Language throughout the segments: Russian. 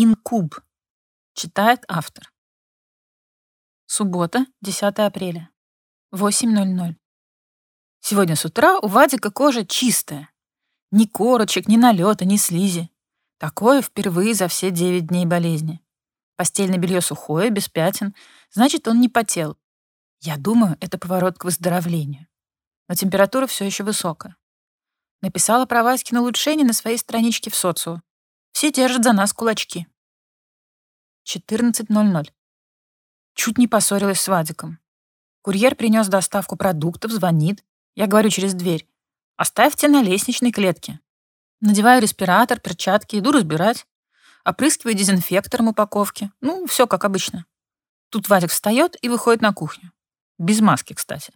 Инкуб. Читает автор. Суббота, 10 апреля. 8.00. Сегодня с утра у Вадика кожа чистая. Ни корочек, ни налета, ни слизи. Такое впервые за все 9 дней болезни. Постельное белье сухое, без пятен. Значит, он не потел. Я думаю, это поворот к выздоровлению. Но температура все еще высокая. Написала про Васькино улучшение на своей страничке в социо. Все держат за нас кулачки. 14.00. Чуть не поссорилась с Вадиком. Курьер принес доставку продуктов, звонит. Я говорю через дверь. Оставьте на лестничной клетке. Надеваю респиратор, перчатки, иду разбирать. Опрыскиваю дезинфектором упаковки. Ну, все как обычно. Тут Вадик встает и выходит на кухню. Без маски, кстати.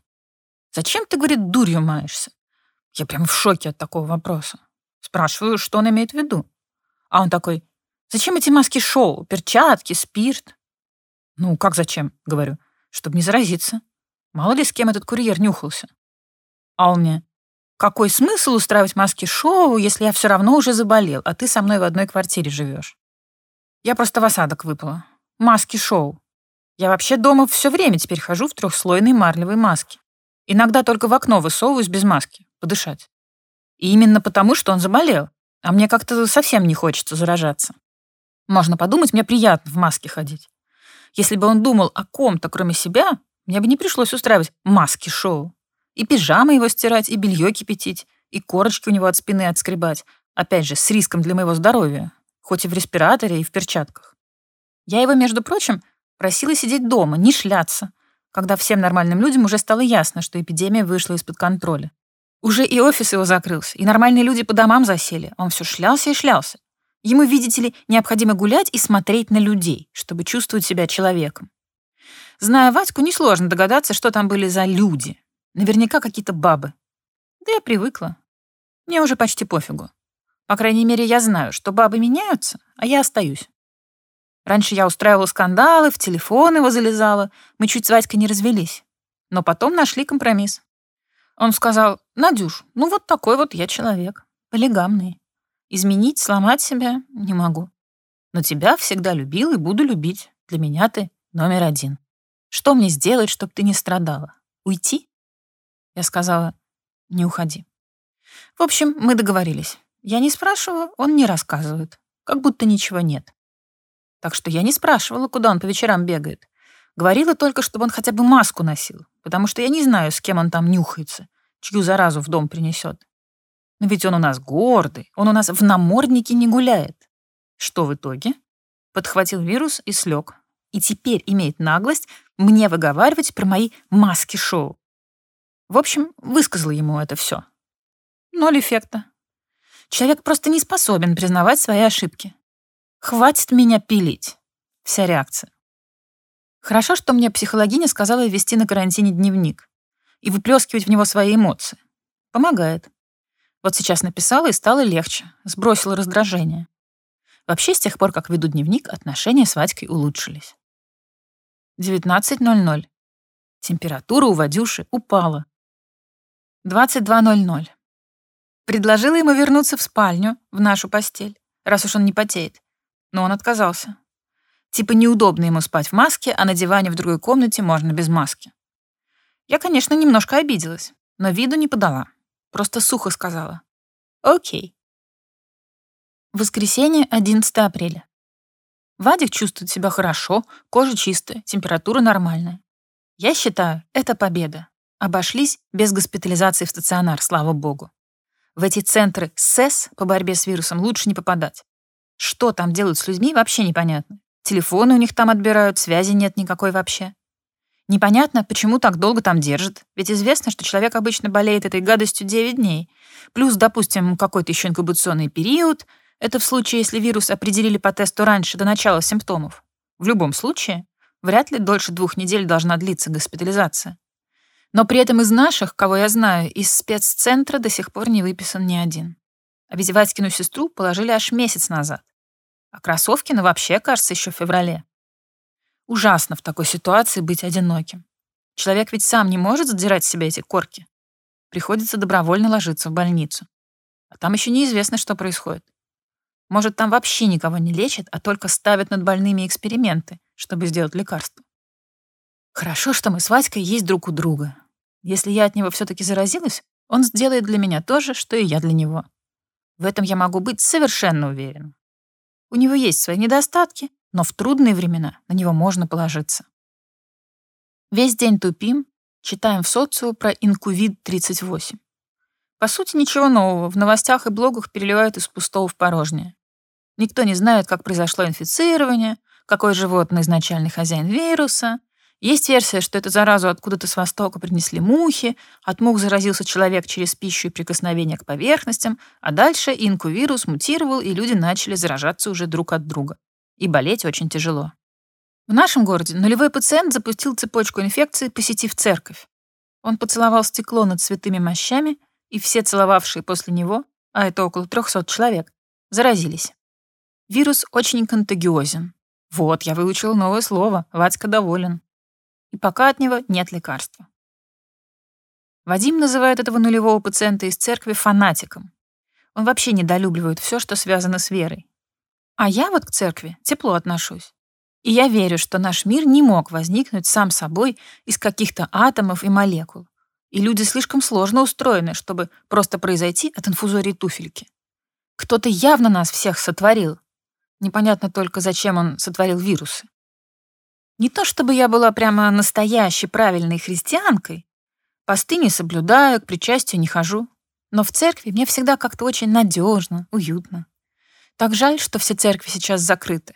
«Зачем ты, — говорит, — дурью маешься?» Я прям в шоке от такого вопроса. Спрашиваю, что он имеет в виду. А он такой, зачем эти маски-шоу, перчатки, спирт? Ну, как зачем, говорю, чтобы не заразиться. Мало ли с кем этот курьер нюхался. А он мне, какой смысл устраивать маски-шоу, если я все равно уже заболел, а ты со мной в одной квартире живешь? Я просто в осадок выпала. Маски-шоу. Я вообще дома все время теперь хожу в трехслойной марлевой маске. Иногда только в окно высовываюсь без маски, подышать. И именно потому, что он заболел. А мне как-то совсем не хочется заражаться. Можно подумать, мне приятно в маске ходить. Если бы он думал о ком-то, кроме себя, мне бы не пришлось устраивать маски-шоу. И пижамы его стирать, и белье кипятить, и корочки у него от спины отскребать. Опять же, с риском для моего здоровья. Хоть и в респираторе, и в перчатках. Я его, между прочим, просила сидеть дома, не шляться, когда всем нормальным людям уже стало ясно, что эпидемия вышла из-под контроля. Уже и офис его закрылся, и нормальные люди по домам засели. Он все шлялся и шлялся. Ему, видите ли, необходимо гулять и смотреть на людей, чтобы чувствовать себя человеком. Зная Вадьку, несложно догадаться, что там были за люди. Наверняка какие-то бабы. Да я привыкла. Мне уже почти пофигу. По крайней мере, я знаю, что бабы меняются, а я остаюсь. Раньше я устраивала скандалы, в телефон его залезала. Мы чуть с Вадькой не развелись. Но потом нашли компромисс. Он сказал, Надюш, ну вот такой вот я человек, полигамный. Изменить, сломать себя не могу. Но тебя всегда любил и буду любить. Для меня ты номер один. Что мне сделать, чтобы ты не страдала? Уйти? Я сказала, не уходи. В общем, мы договорились. Я не спрашиваю, он не рассказывает. Как будто ничего нет. Так что я не спрашивала, куда он по вечерам бегает. Говорила только, чтобы он хотя бы маску носил, потому что я не знаю, с кем он там нюхается, чью заразу в дом принесет. Но ведь он у нас гордый, он у нас в наморднике не гуляет. Что в итоге? Подхватил вирус и слег. И теперь имеет наглость мне выговаривать про мои маски-шоу. В общем, высказала ему это все. Ноль эффекта. Человек просто не способен признавать свои ошибки. Хватит меня пилить. Вся реакция. Хорошо, что мне психологиня сказала вести на карантине дневник и выплескивать в него свои эмоции. Помогает. Вот сейчас написала и стало легче, сбросила раздражение. Вообще, с тех пор, как веду дневник, отношения с Вадькой улучшились. 19.00. Температура у Вадюши упала. 22.00. Предложила ему вернуться в спальню, в нашу постель, раз уж он не потеет. Но он отказался. Типа неудобно ему спать в маске, а на диване в другой комнате можно без маски. Я, конечно, немножко обиделась, но виду не подала. Просто сухо сказала. Окей. Воскресенье, 11 апреля. Вадик чувствует себя хорошо, кожа чистая, температура нормальная. Я считаю, это победа. Обошлись без госпитализации в стационар, слава богу. В эти центры СЭС по борьбе с вирусом лучше не попадать. Что там делают с людьми, вообще непонятно. Телефоны у них там отбирают, связи нет никакой вообще. Непонятно, почему так долго там держат, ведь известно, что человек обычно болеет этой гадостью 9 дней. Плюс, допустим, какой-то еще инкубационный период. Это в случае, если вирус определили по тесту раньше, до начала симптомов. В любом случае, вряд ли дольше двух недель должна длиться госпитализация. Но при этом из наших, кого я знаю, из спеццентра до сих пор не выписан ни один. А ведь Васькину сестру положили аж месяц назад. А Красовкина вообще, кажется, еще в феврале. Ужасно в такой ситуации быть одиноким. Человек ведь сам не может задирать с себя эти корки. Приходится добровольно ложиться в больницу. А там еще неизвестно, что происходит. Может, там вообще никого не лечат, а только ставят над больными эксперименты, чтобы сделать лекарство. Хорошо, что мы с Васькой есть друг у друга. Если я от него все-таки заразилась, он сделает для меня то же, что и я для него. В этом я могу быть совершенно уверен. У него есть свои недостатки, но в трудные времена на него можно положиться. Весь день тупим, читаем в социо про инкувид-38. По сути, ничего нового. В новостях и блогах переливают из пустого в порожнее. Никто не знает, как произошло инфицирование, какой животное изначальный хозяин вируса. Есть версия, что эту заразу откуда-то с востока принесли мухи, от мух заразился человек через пищу и прикосновение к поверхностям, а дальше инкувирус мутировал, и люди начали заражаться уже друг от друга. И болеть очень тяжело. В нашем городе нулевой пациент запустил цепочку инфекции, посетив церковь. Он поцеловал стекло над святыми мощами — и все целовавшие после него, а это около 300 человек, заразились. Вирус очень контагиозен. Вот, я выучила новое слово, Вадька доволен. И пока от него нет лекарства. Вадим называет этого нулевого пациента из церкви фанатиком. Он вообще недолюбливает все, что связано с верой. А я вот к церкви тепло отношусь. И я верю, что наш мир не мог возникнуть сам собой из каких-то атомов и молекул и люди слишком сложно устроены, чтобы просто произойти от инфузории туфельки. Кто-то явно нас всех сотворил. Непонятно только, зачем он сотворил вирусы. Не то чтобы я была прямо настоящей правильной христианкой. Посты не соблюдаю, к причастию не хожу. Но в церкви мне всегда как-то очень надежно, уютно. Так жаль, что все церкви сейчас закрыты.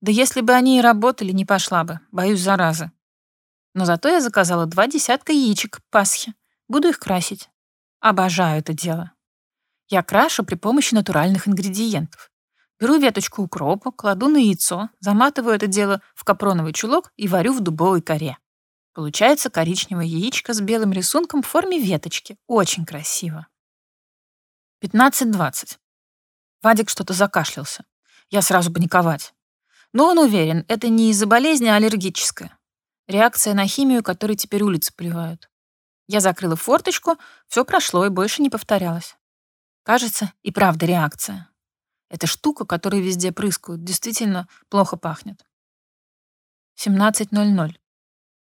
Да если бы они и работали, не пошла бы, боюсь заразы. Но зато я заказала два десятка яичек к Пасхе. Буду их красить. Обожаю это дело. Я крашу при помощи натуральных ингредиентов. Беру веточку укропа, кладу на яйцо, заматываю это дело в капроновый чулок и варю в дубовой коре. Получается коричневое яичко с белым рисунком в форме веточки. Очень красиво. 15-20. Вадик что-то закашлялся. Я сразу паниковать. Но он уверен, это не из-за болезни, а аллергическая. Реакция на химию, которой теперь улицы поливают. Я закрыла форточку, все прошло и больше не повторялось. Кажется, и правда реакция. Эта штука, которой везде прыскают, действительно плохо пахнет. 17.00.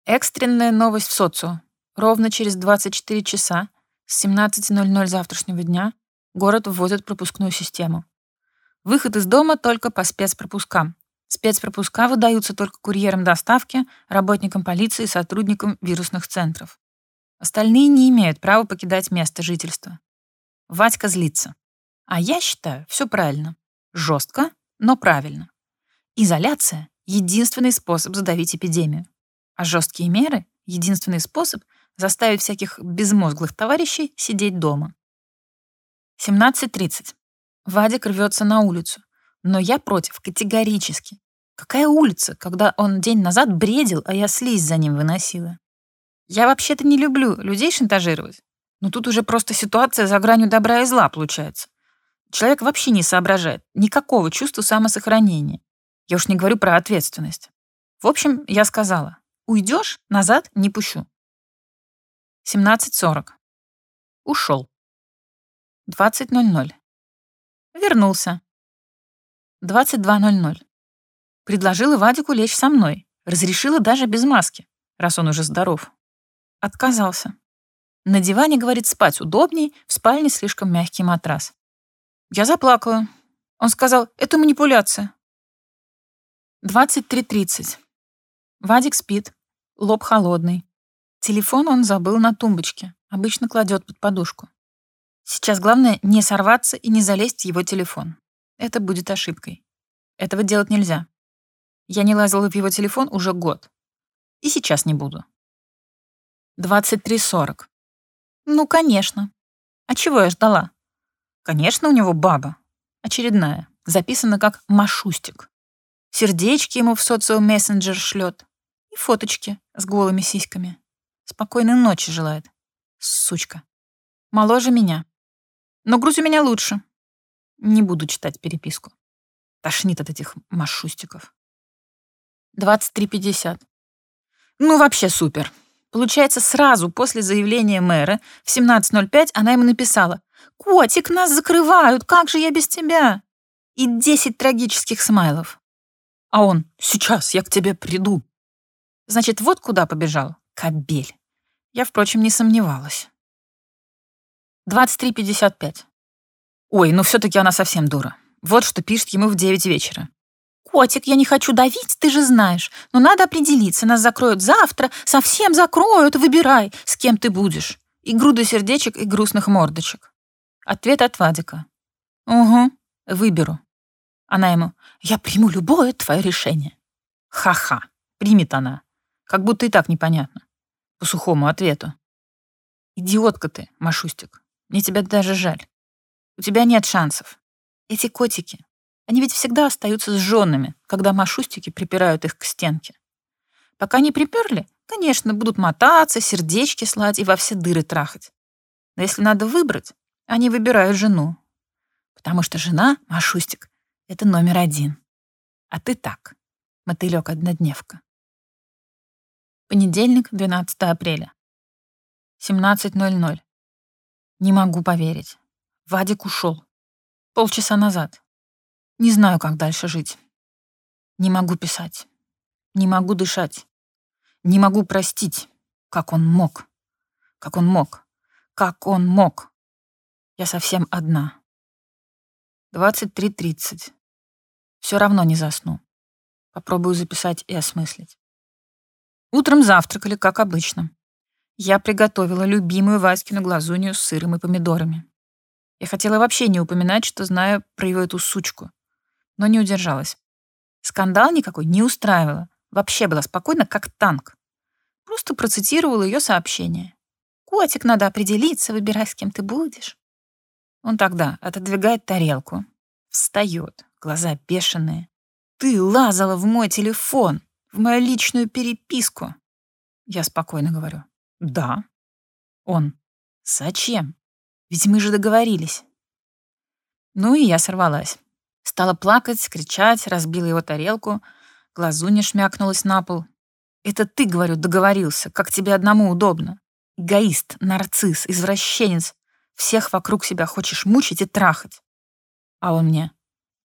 Экстренная новость в социо. Ровно через 24 часа с 17.00 завтрашнего дня город вводит пропускную систему. Выход из дома только по спецпропускам. Спецпропуска выдаются только курьерам доставки, работникам полиции и сотрудникам вирусных центров. Остальные не имеют права покидать место жительства. Вадька злится. А я считаю, все правильно. Жестко, но правильно. Изоляция — единственный способ задавить эпидемию. А жесткие меры — единственный способ заставить всяких безмозглых товарищей сидеть дома. 17.30. Вадик рвется на улицу. Но я против, категорически. Какая улица, когда он день назад бредил, а я слизь за ним выносила? Я вообще-то не люблю людей шантажировать. Но тут уже просто ситуация за гранью добра и зла получается. Человек вообще не соображает. Никакого чувства самосохранения. Я уж не говорю про ответственность. В общем, я сказала, уйдешь, назад не пущу. 17.40. Ушел. 20.00. Вернулся. 22.00. Предложила Вадику лечь со мной. Разрешила даже без маски, раз он уже здоров. Отказался. На диване, говорит, спать удобней, в спальне слишком мягкий матрас. Я заплакала. Он сказал, это манипуляция. 23.30. Вадик спит, лоб холодный. Телефон он забыл на тумбочке, обычно кладет под подушку. Сейчас главное не сорваться и не залезть в его телефон. Это будет ошибкой. Этого делать нельзя. Я не лазила в его телефон уже год. И сейчас не буду. 23.40. Ну, конечно. А чего я ждала? Конечно, у него баба. Очередная. Записана как Машустик. Сердечки ему в социал-мессенджер шлет. И фоточки с голыми сиськами. Спокойной ночи желает. Сучка. Моложе меня. Но грудь у меня лучше. Не буду читать переписку. Тошнит от этих машустиков. 23.50. Ну, вообще супер. Получается, сразу после заявления мэра в 17.05 она ему написала «Котик, нас закрывают, как же я без тебя?» и 10 трагических смайлов. А он «Сейчас я к тебе приду». Значит, вот куда побежал. Кобель. Я, впрочем, не сомневалась. 23.55. Ой, ну все таки она совсем дура. Вот что пишет ему в 9 вечера. «Котик, я не хочу давить, ты же знаешь. Но надо определиться, нас закроют завтра, совсем закроют, выбирай, с кем ты будешь». И груда сердечек и грустных мордочек. Ответ от Вадика. «Угу, выберу». Она ему. «Я приму любое твое решение». Ха-ха, примет она. Как будто и так непонятно. По сухому ответу. Идиотка ты, Машустик. Мне тебя даже жаль. У тебя нет шансов. Эти котики, они ведь всегда остаются сжёнными, когда машустики припирают их к стенке. Пока не приперли, конечно, будут мотаться, сердечки слать и во все дыры трахать. Но если надо выбрать, они выбирают жену. Потому что жена, Машустик, это номер один. А ты так, мотылёк-однодневка. Понедельник, 12 апреля. 17.00. Не могу поверить. Вадик ушел. Полчаса назад. Не знаю, как дальше жить. Не могу писать. Не могу дышать. Не могу простить. Как он мог. Как он мог. Как он мог. Я совсем одна. 23.30. Все равно не засну. Попробую записать и осмыслить. Утром завтракали, как обычно. Я приготовила любимую Васькину глазунью с сыром и помидорами. Я хотела вообще не упоминать, что знаю про его эту сучку, но не удержалась. Скандал никакой не устраивала. Вообще была спокойна, как танк. Просто процитировала ее сообщение. «Котик, надо определиться, выбирай, с кем ты будешь». Он тогда отодвигает тарелку, встает, глаза бешеные. «Ты лазала в мой телефон, в мою личную переписку». Я спокойно говорю. «Да». Он. «Зачем? Ведь мы же договорились». Ну и я сорвалась. Стала плакать, кричать, разбила его тарелку, глазуня шмякнулась на пол. «Это ты, — говорю, — договорился, как тебе одному удобно. Эгоист, нарцисс, извращенец. Всех вокруг себя хочешь мучить и трахать. А он мне,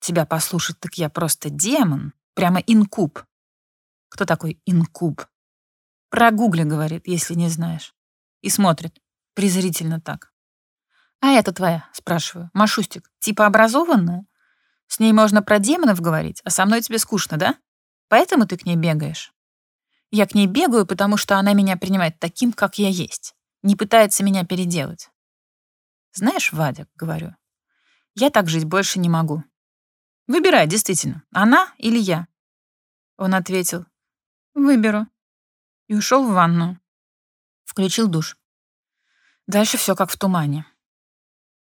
тебя послушать, так я просто демон, прямо инкуб. Кто такой инкуб? Прогугли, говорит, если не знаешь. И смотрит, презрительно так. А это твоя, спрашиваю, Машустик, типа образованная? С ней можно про демонов говорить, а со мной тебе скучно, да? Поэтому ты к ней бегаешь? Я к ней бегаю, потому что она меня принимает таким, как я есть. Не пытается меня переделать. Знаешь, Вадик, говорю, я так жить больше не могу. Выбирай, действительно, она или я. Он ответил, выберу. И ушел в ванну. Включил душ. Дальше все как в тумане.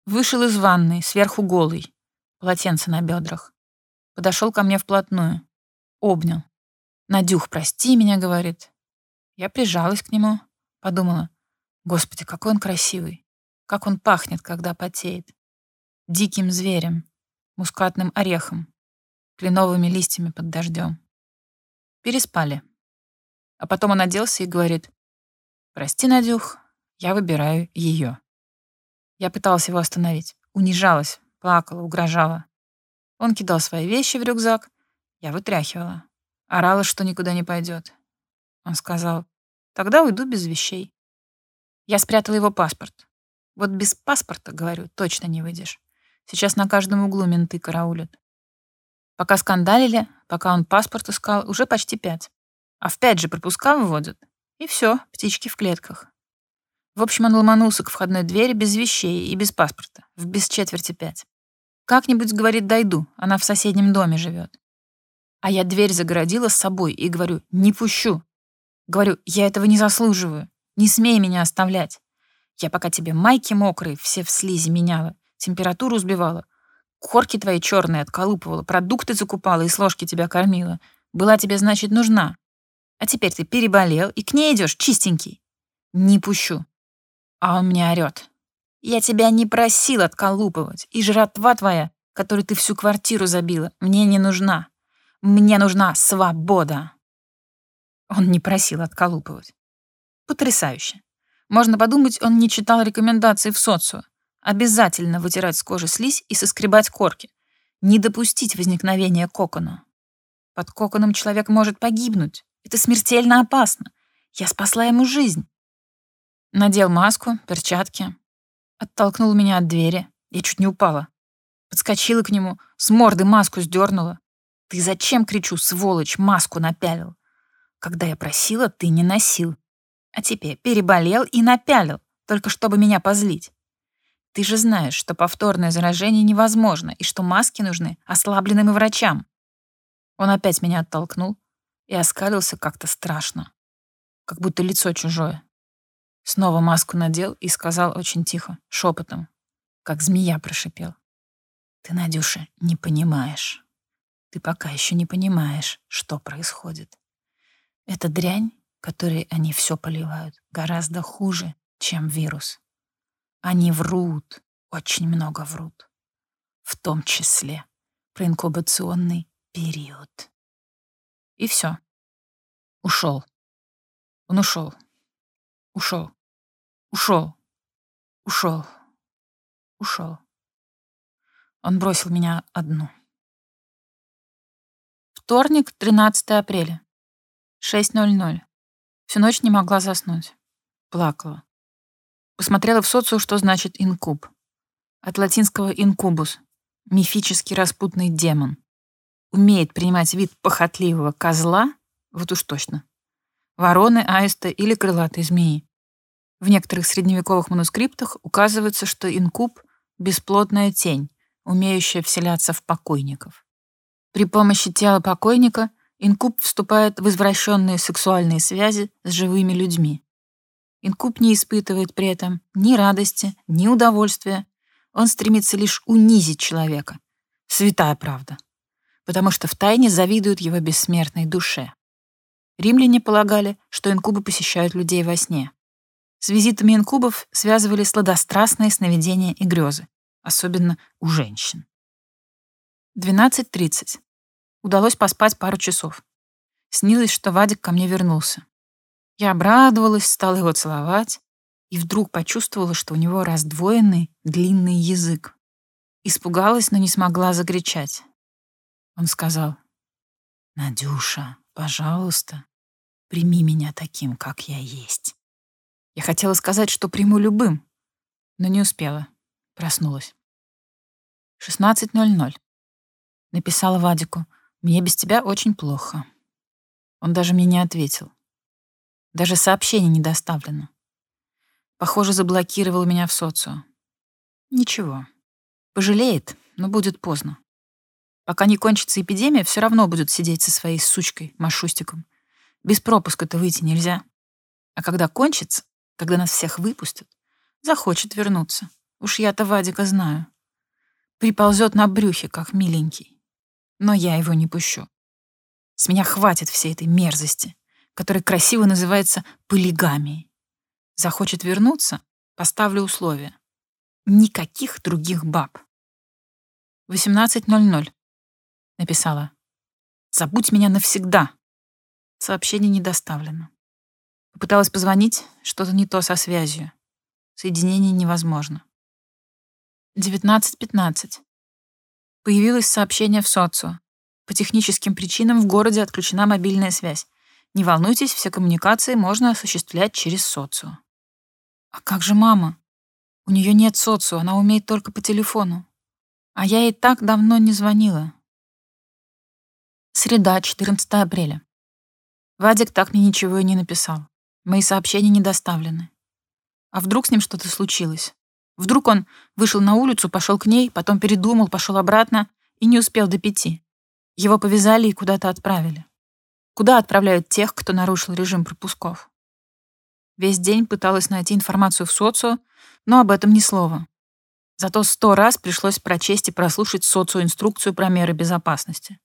Вышел из ванной, сверху голый, полотенце на бедрах. Подошел ко мне вплотную. Обнял. «Надюх, прости меня», — говорит. Я прижалась к нему, подумала, «Господи, какой он красивый! Как он пахнет, когда потеет! Диким зверем, мускатным орехом, кленовыми листьями под дождем. Переспали. А потом он оделся и говорит, «Прости, Надюх, я выбираю ее». Я пыталась его остановить, унижалась, плакала, угрожала. Он кидал свои вещи в рюкзак, я вытряхивала. Орала, что никуда не пойдет. Он сказал, «Тогда уйду без вещей». Я спрятала его паспорт. Вот без паспорта, говорю, точно не выйдешь. Сейчас на каждом углу менты караулят. Пока скандалили, пока он паспорт искал, уже почти пять. А в пять же пропуска выводят. И все, птички в клетках. В общем, он ломанулся к входной двери без вещей и без паспорта, в без четверти пять. Как-нибудь, говорит, дойду, она в соседнем доме живет. А я дверь загородила с собой и говорю, не пущу. Говорю, я этого не заслуживаю, не смей меня оставлять. Я пока тебе майки мокрые все в слизи меняла, температуру сбивала, корки твои черные отколупывала, продукты закупала и с ложки тебя кормила. Была тебе, значит, нужна. А теперь ты переболел и к ней идешь чистенький. Не пущу. А он мне орёт. Я тебя не просил отколупывать, и жратва твоя, которой ты всю квартиру забила, мне не нужна. Мне нужна свобода. Он не просил отколупывать. Потрясающе. Можно подумать, он не читал рекомендаций в социо. Обязательно вытирать с кожи слизь и соскребать корки. Не допустить возникновения кокона. Под коконом человек может погибнуть. Это смертельно опасно. Я спасла ему жизнь. Надел маску, перчатки. Оттолкнул меня от двери. Я чуть не упала. Подскочила к нему, с морды маску сдернула. «Ты зачем, кричу, сволочь, маску напялил? Когда я просила, ты не носил. А теперь переболел и напялил, только чтобы меня позлить. Ты же знаешь, что повторное заражение невозможно и что маски нужны ослабленным и врачам. Он опять меня оттолкнул и оскалился как-то страшно, как будто лицо чужое. Снова маску надел и сказал очень тихо, шепотом, как змея прошипел. «Ты, Надюша, не понимаешь. Ты пока еще не понимаешь, что происходит. Эта дрянь, которой они все поливают, гораздо хуже, чем вирус. Они врут, очень много врут. В том числе про инкубационный период. И все. Ушел. Он ушел. Ушел. Ушел. Ушел. Ушел. Он бросил меня одну. Вторник, 13 апреля. 6.00. Всю ночь не могла заснуть. Плакала. Посмотрела в социо, что значит инкуб. От латинского инкубус — мифический распутный демон. Умеет принимать вид похотливого козла, вот уж точно. Вороны, аиста или крылатой змеи. В некоторых средневековых манускриптах указывается, что инкуб — бесплотная тень, умеющая вселяться в покойников. При помощи тела покойника инкуб вступает в извращенные сексуальные связи с живыми людьми. Инкуб не испытывает при этом ни радости, ни удовольствия. Он стремится лишь унизить человека. Святая правда. Потому что втайне завидуют его бессмертной душе. Римляне полагали, что инкубы посещают людей во сне. С визитами инкубов связывали сладострастные сновидения и грезы, особенно у женщин. 12.30. Удалось поспать пару часов. Снилось, что Вадик ко мне вернулся. Я обрадовалась, стала его целовать и вдруг почувствовала, что у него раздвоенный длинный язык. Испугалась, но не смогла закричать. Он сказал, «Надюша, пожалуйста, прими меня таким, как я есть». Я хотела сказать, что приму любым, но не успела. Проснулась. 16.00. Написала Вадику, «Мне без тебя очень плохо». Он даже мне не ответил. Даже сообщение не доставлено. Похоже, заблокировал меня в социо. Ничего. Пожалеет, но будет поздно. Пока не кончится эпидемия, все равно будет сидеть со своей сучкой, Машустиком. Без пропуска-то выйти нельзя. А когда кончится, когда нас всех выпустят, захочет вернуться. Уж я-то Вадика знаю. Приползет на брюхе, как миленький. Но я его не пущу. С меня хватит всей этой мерзости который красиво называется полигамией. Захочет вернуться, поставлю условия. Никаких других баб. 18.00. Написала. Забудь меня навсегда. Сообщение не доставлено. Попыталась позвонить, что-то не то со связью. Соединение невозможно. 19.15. Появилось сообщение в социо. По техническим причинам в городе отключена мобильная связь. Не волнуйтесь, все коммуникации можно осуществлять через социо. А как же мама? У нее нет социо, она умеет только по телефону. А я ей так давно не звонила. Среда, 14 апреля. Вадик так мне ничего и не написал. Мои сообщения не доставлены. А вдруг с ним что-то случилось? Вдруг он вышел на улицу, пошел к ней, потом передумал, пошел обратно и не успел до пяти. Его повязали и куда-то отправили. Куда отправляют тех, кто нарушил режим пропусков? Весь день пыталась найти информацию в социо, но об этом ни слова. Зато сто раз пришлось прочесть и прослушать социоинструкцию про меры безопасности.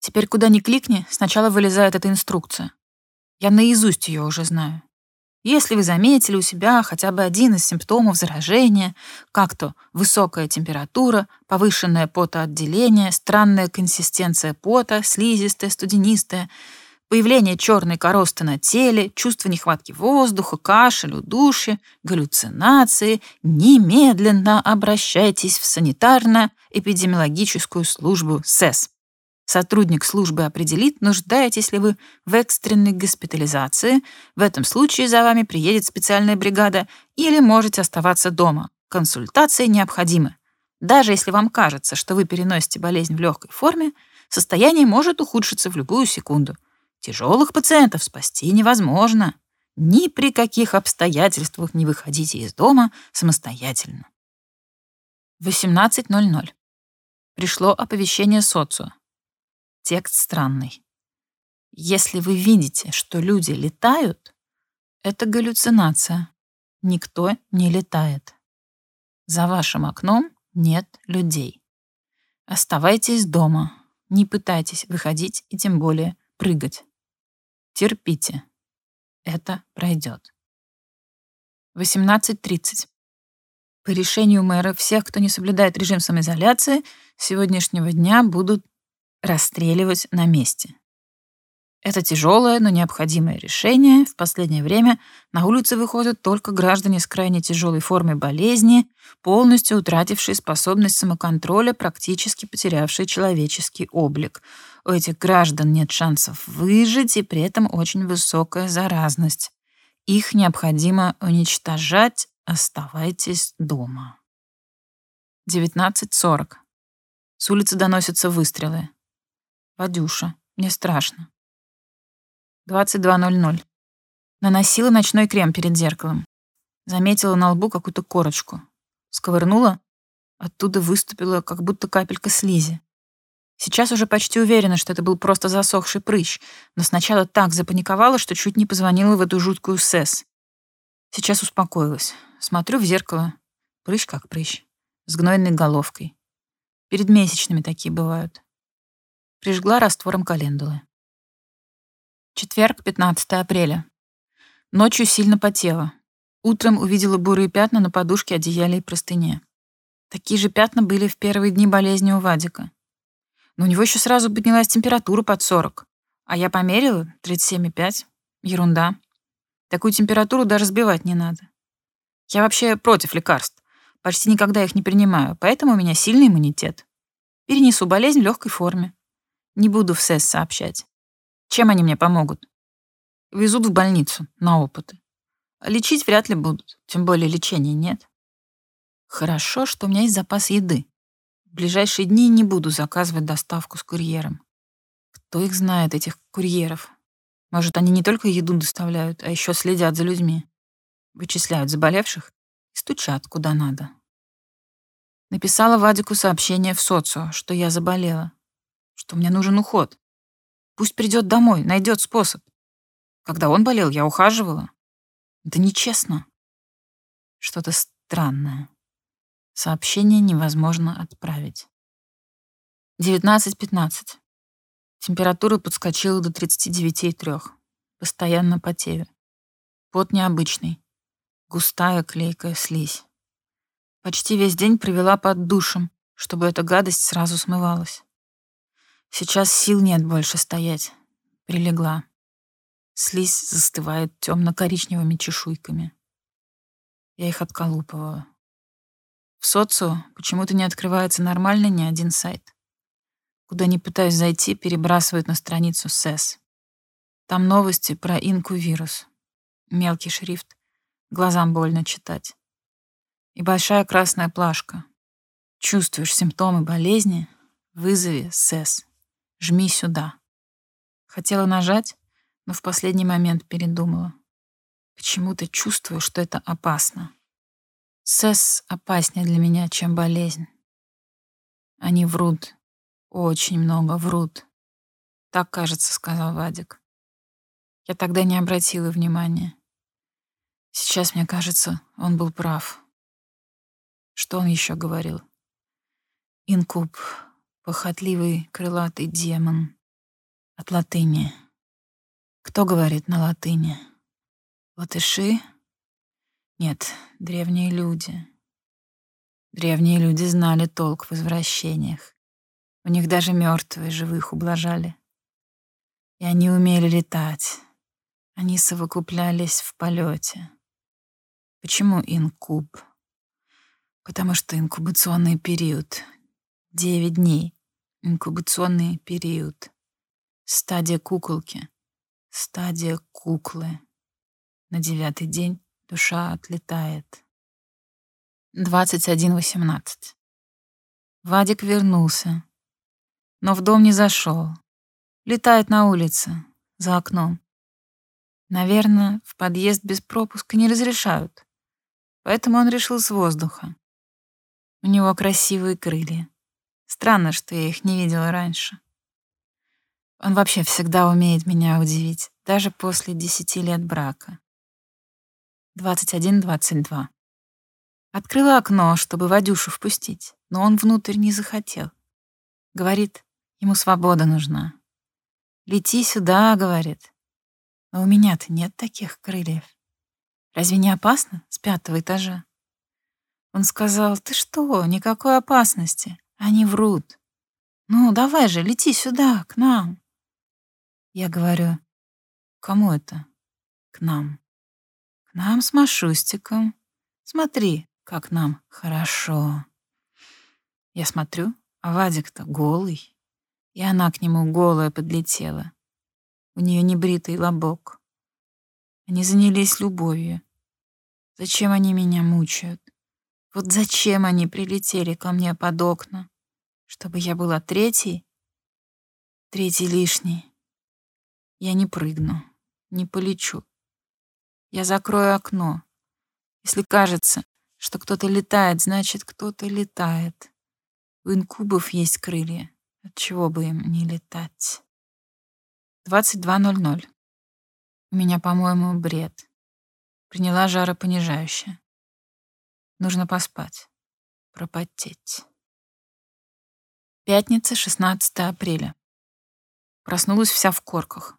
Теперь куда ни кликни, сначала вылезает эта инструкция. Я наизусть ее уже знаю. Если вы заметили у себя хотя бы один из симптомов заражения, как то высокая температура, повышенное потоотделение, странная консистенция пота, слизистая, студенистая, появление черной коросты на теле, чувство нехватки воздуха, кашель, удушье, галлюцинации, немедленно обращайтесь в санитарно-эпидемиологическую службу СЭС. Сотрудник службы определит, нуждаетесь ли вы в экстренной госпитализации. В этом случае за вами приедет специальная бригада или можете оставаться дома. Консультации необходимы. Даже если вам кажется, что вы переносите болезнь в легкой форме, состояние может ухудшиться в любую секунду. Тяжелых пациентов спасти невозможно. Ни при каких обстоятельствах не выходите из дома самостоятельно. 18.00. Пришло оповещение социо. Текст странный. Если вы видите, что люди летают, это галлюцинация. Никто не летает. За вашим окном нет людей. Оставайтесь дома. Не пытайтесь выходить и тем более прыгать. Терпите. Это пройдет. 18.30. По решению мэра всех, кто не соблюдает режим самоизоляции, с сегодняшнего дня будут расстреливать на месте. Это тяжелое, но необходимое решение. В последнее время на улицы выходят только граждане с крайне тяжелой формой болезни, полностью утратившие способность самоконтроля, практически потерявшие человеческий облик. У этих граждан нет шансов выжить, и при этом очень высокая заразность. Их необходимо уничтожать. Оставайтесь дома. 19.40. С улицы доносятся выстрелы. Вадюша, мне страшно. 22.00. Наносила ночной крем перед зеркалом. Заметила на лбу какую-то корочку. Сковырнула. Оттуда выступила как будто капелька слизи. Сейчас уже почти уверена, что это был просто засохший прыщ, но сначала так запаниковала, что чуть не позвонила в эту жуткую СЭС. Сейчас успокоилась. Смотрю в зеркало. Прыщ как прыщ. С гнойной головкой. Перед месячными такие бывают. Прижгла раствором календулы. Четверг, 15 апреля. Ночью сильно потела. Утром увидела бурые пятна на подушке, одеяле и простыне. Такие же пятна были в первые дни болезни у Вадика. Но у него еще сразу поднялась температура под 40. А я померила 37,5. Ерунда. Такую температуру даже сбивать не надо. Я вообще против лекарств. Почти никогда их не принимаю, поэтому у меня сильный иммунитет. Перенесу болезнь в легкой форме. Не буду в СЭС сообщать. Чем они мне помогут? Везут в больницу на опыты. Лечить вряд ли будут, тем более лечения нет. Хорошо, что у меня есть запас еды. В ближайшие дни не буду заказывать доставку с курьером. Кто их знает, этих курьеров? Может, они не только еду доставляют, а еще следят за людьми. Вычисляют заболевших и стучат куда надо. Написала Вадику сообщение в социо, что я заболела что мне нужен уход. Пусть придет домой, найдет способ. Когда он болел, я ухаживала. Это нечестно. Что-то странное. Сообщение невозможно отправить. 19.15. Температура подскочила до 39,3. Постоянно потею. Пот необычный. Густая клейкая слизь. Почти весь день провела под душем, чтобы эта гадость сразу смывалась. Сейчас сил нет больше стоять. Прилегла. Слизь застывает темно-коричневыми чешуйками. Я их отколупываю. В социо почему-то не открывается нормально ни один сайт. Куда не пытаюсь зайти, перебрасывают на страницу СЭС. Там новости про инку-вирус. Мелкий шрифт. Глазам больно читать. И большая красная плашка. Чувствуешь симптомы болезни? Вызови СЭС. Жми сюда. Хотела нажать, но в последний момент передумала. Почему-то чувствую, что это опасно. СЭС опаснее для меня, чем болезнь. Они врут. Очень много врут. Так, кажется, сказал Вадик. Я тогда не обратила внимания. Сейчас, мне кажется, он был прав. Что он еще говорил? Инкуб Похотливый крылатый демон. От латыни. Кто говорит на латыни? Латыши? Нет, древние люди. Древние люди знали толк в возвращениях. У них даже мертвые живых ублажали. И они умели летать. Они совокуплялись в полете. Почему инкуб? Потому что инкубационный период. Девять дней. Инкубационный период. Стадия куколки. Стадия куклы. На девятый день душа отлетает. 21.18. Вадик вернулся, но в дом не зашел. Летает на улице, за окном. Наверное, в подъезд без пропуска не разрешают, поэтому он решил с воздуха. У него красивые крылья. Странно, что я их не видела раньше. Он вообще всегда умеет меня удивить, даже после десяти лет брака. 21-22. Открыла окно, чтобы Вадюшу впустить, но он внутрь не захотел. Говорит, ему свобода нужна. «Лети сюда», — говорит. Но у меня-то нет таких крыльев. Разве не опасно с пятого этажа? Он сказал, ты что, никакой опасности. Они врут. Ну, давай же, лети сюда, к нам. Я говорю, кому это? К нам. К нам с Машустиком. Смотри, как нам хорошо. Я смотрю, а Вадик-то голый. И она к нему голая подлетела. У нее небритый лобок. Они занялись любовью. Зачем они меня мучают? Вот зачем они прилетели ко мне под окна? Чтобы я была третьей? Третий лишний. Я не прыгну, не полечу. Я закрою окно. Если кажется, что кто-то летает, значит, кто-то летает. У инкубов есть крылья. Отчего бы им не летать? 22.00. У меня, по-моему, бред. Приняла жаропонижающее. Нужно поспать. Пропотеть. Пятница, 16 апреля. Проснулась вся в корках.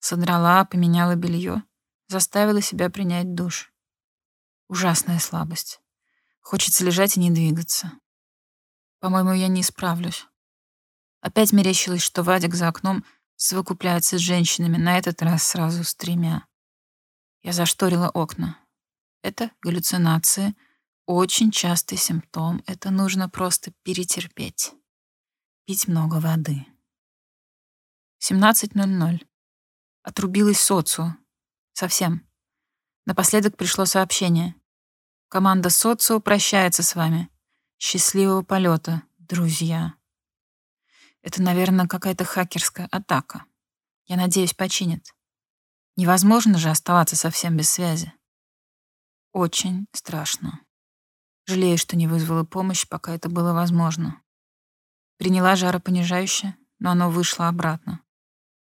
Содрала, поменяла белье, заставила себя принять душ. Ужасная слабость. Хочется лежать и не двигаться. По-моему, я не справлюсь. Опять мерещилось, что Вадик за окном совокупляется с женщинами, на этот раз сразу с тремя. Я зашторила окна. Это галлюцинации, очень частый симптом. Это нужно просто перетерпеть. Пить много воды. 17.00. Отрубилась социо. Совсем. Напоследок пришло сообщение. Команда социо прощается с вами. Счастливого полета, друзья. Это, наверное, какая-то хакерская атака. Я надеюсь, починят. Невозможно же оставаться совсем без связи. Очень страшно. Жалею, что не вызвала помощь, пока это было возможно. Приняла жаропонижающее, но оно вышло обратно.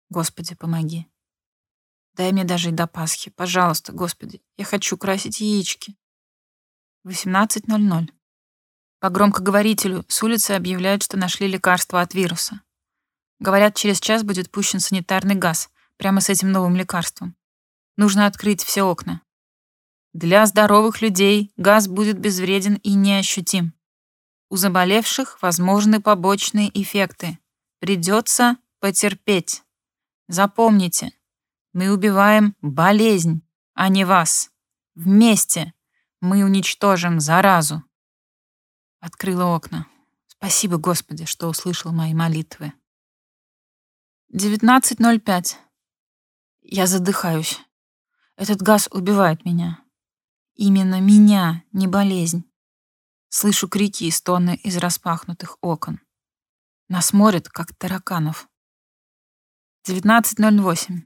Господи, помоги. Дай мне и до Пасхи. Пожалуйста, Господи, я хочу красить яички. 18.00. По громкоговорителю с улицы объявляют, что нашли лекарство от вируса. Говорят, через час будет пущен санитарный газ прямо с этим новым лекарством. Нужно открыть все окна. Для здоровых людей газ будет безвреден и неощутим. У заболевших возможны побочные эффекты. Придется потерпеть. Запомните, мы убиваем болезнь, а не вас. Вместе мы уничтожим заразу. Открыла окна. Спасибо, Господи, что услышал мои молитвы. 19.05. Я задыхаюсь. Этот газ убивает меня. Именно меня, не болезнь. Слышу крики и стоны из распахнутых окон. Нас морят, как тараканов. 19.08.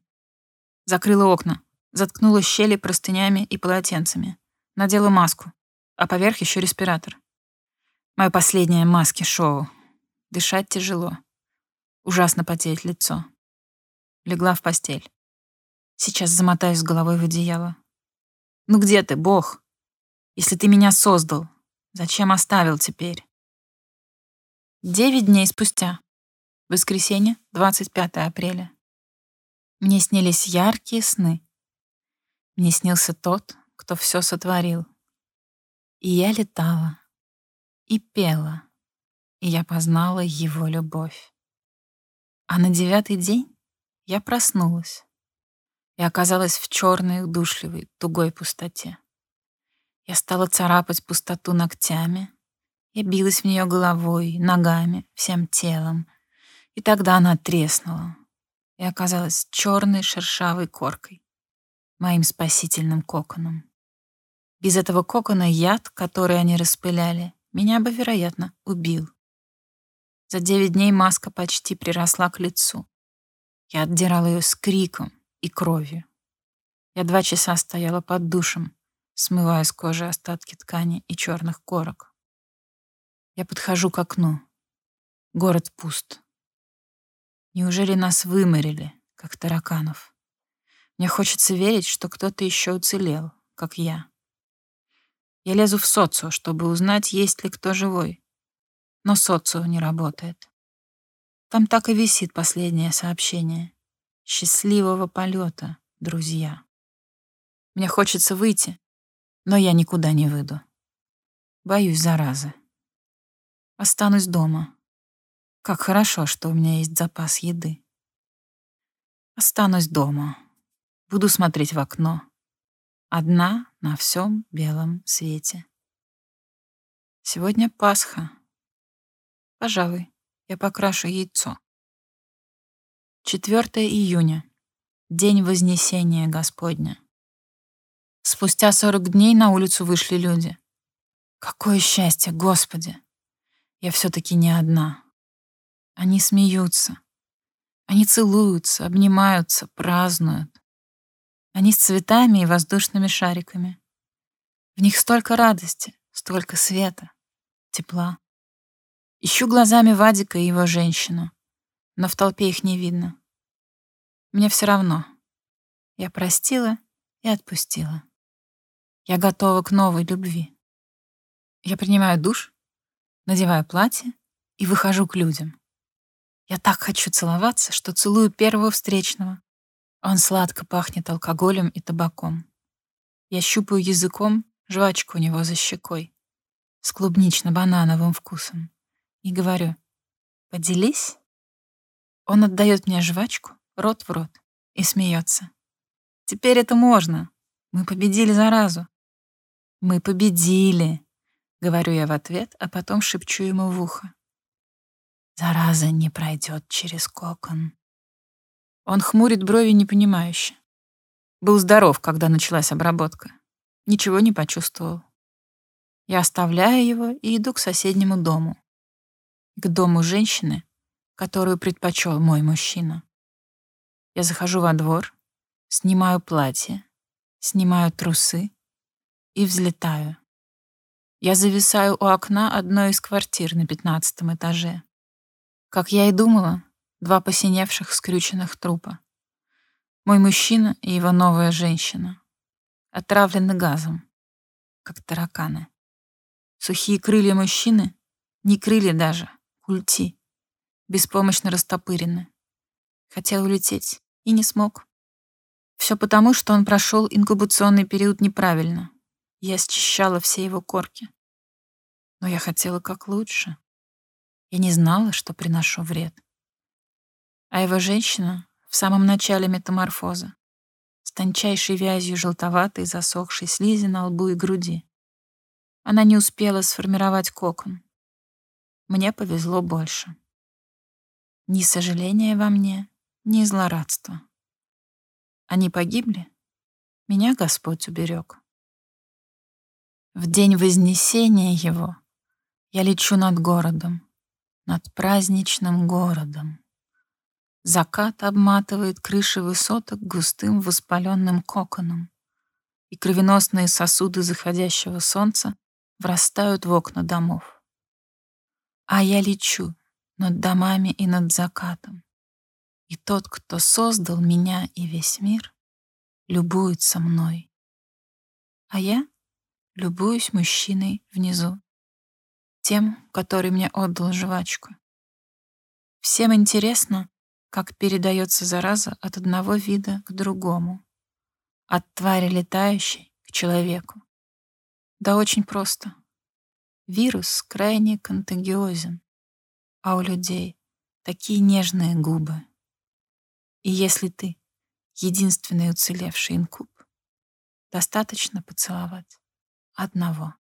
Закрыла окна, заткнула щели простынями и полотенцами. Надела маску, а поверх еще респиратор. Мое последнее маски-шоу. Дышать тяжело. Ужасно потеет лицо. Легла в постель. Сейчас замотаюсь головой в одеяло. Ну где ты, Бог? Если ты меня создал, зачем оставил теперь? Девять дней спустя. Воскресенье, 25 апреля. Мне снились яркие сны. Мне снился тот, кто все сотворил. И я летала, и пела, и я познала его любовь. А на девятый день Я проснулась и оказалась в черной, удушливой, тугой пустоте. Я стала царапать пустоту ногтями. Я билась в нее головой, ногами, всем телом. И тогда она треснула и оказалась черной шершавой коркой, моим спасительным коконом. Без этого кокона яд, который они распыляли, меня бы, вероятно, убил. За девять дней маска почти приросла к лицу. Я отдирала ее с криком и кровью. Я два часа стояла под душем, смывая с кожи остатки ткани и черных корок. Я подхожу к окну. Город пуст. Неужели нас выморили, как тараканов? Мне хочется верить, что кто-то еще уцелел, как я. Я лезу в социо, чтобы узнать, есть ли кто живой. Но социо не работает. Там так и висит последнее сообщение. Счастливого полета, друзья. Мне хочется выйти, но я никуда не выйду. Боюсь заразы. Останусь дома. Как хорошо, что у меня есть запас еды. Останусь дома. Буду смотреть в окно. Одна на всем белом свете. Сегодня Пасха. Пожалуй, я покрашу яйцо. 4 июня. День Вознесения Господня. Спустя 40 дней на улицу вышли люди. Какое счастье, Господи! Я все-таки не одна. Они смеются. Они целуются, обнимаются, празднуют. Они с цветами и воздушными шариками. В них столько радости, столько света, тепла. Ищу глазами Вадика и его женщину, но в толпе их не видно. Мне все равно. Я простила и отпустила. Я готова к новой любви. Я принимаю душ, надеваю платье и выхожу к людям. Я так хочу целоваться, что целую первого встречного. Он сладко пахнет алкоголем и табаком. Я щупаю языком жвачку у него за щекой с клубнично-банановым вкусом и говорю «Поделись?» Он отдает мне жвачку, рот в рот, и смеется. «Теперь это можно. Мы победили заразу». «Мы победили», — говорю я в ответ, а потом шепчу ему в ухо. «Зараза не пройдет через кокон». Он хмурит брови непонимающе. Был здоров, когда началась обработка. Ничего не почувствовал. Я оставляю его и иду к соседнему дому к дому женщины, которую предпочел мой мужчина. Я захожу во двор, снимаю платье, снимаю трусы и взлетаю. Я зависаю у окна одной из квартир на пятнадцатом этаже. Как я и думала, два посиневших скрюченных трупа. Мой мужчина и его новая женщина. Отравлены газом, как тараканы. Сухие крылья мужчины, не крылья даже, Ульти. Беспомощно растопырены. Хотел улететь и не смог. Все потому, что он прошел инкубационный период неправильно. Я счищала все его корки. Но я хотела как лучше. Я не знала, что приношу вред. А его женщина в самом начале метаморфоза, с тончайшей вязью желтоватой засохшей слизи на лбу и груди. Она не успела сформировать кокон. Мне повезло больше. Ни сожаления во мне, ни злорадства. Они погибли, меня Господь уберег. В день Вознесения Его я лечу над городом, над праздничным городом. Закат обматывает крыши высоток густым воспаленным коконом, и кровеносные сосуды заходящего солнца врастают в окна домов. А я лечу над домами и над закатом. И тот, кто создал меня и весь мир, любуется мной. А я любуюсь мужчиной внизу, тем, который мне отдал жвачку. Всем интересно, как передается зараза от одного вида к другому, от твари летающей к человеку. Да очень просто. Вирус крайне контагиозен, а у людей такие нежные губы. И если ты единственный уцелевший инкуб, достаточно поцеловать одного.